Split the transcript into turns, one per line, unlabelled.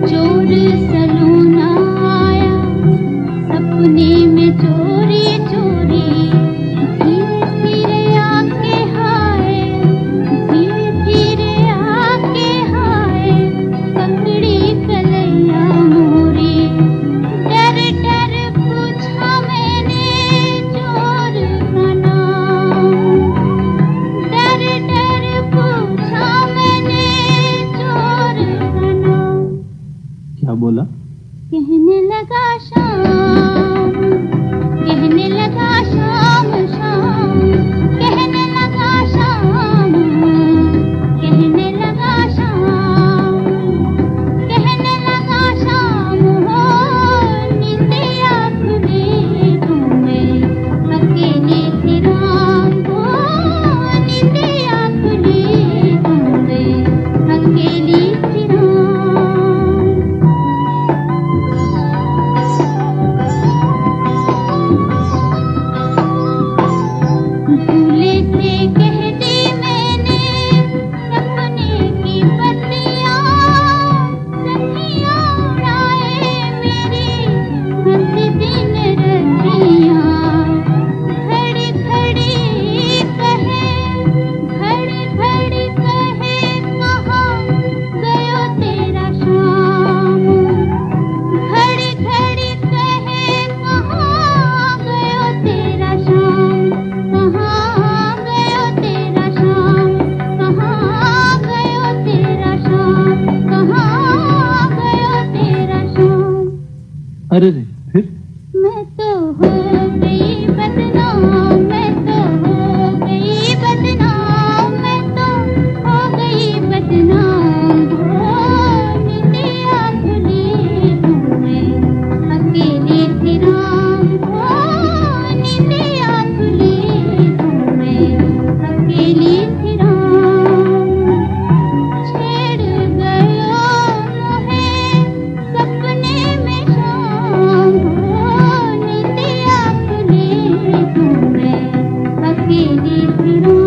चोर
सलून बोला।
कहने लगा शाम
अरे रे फिर?
मैं तो हूँ बदनाम Thank you.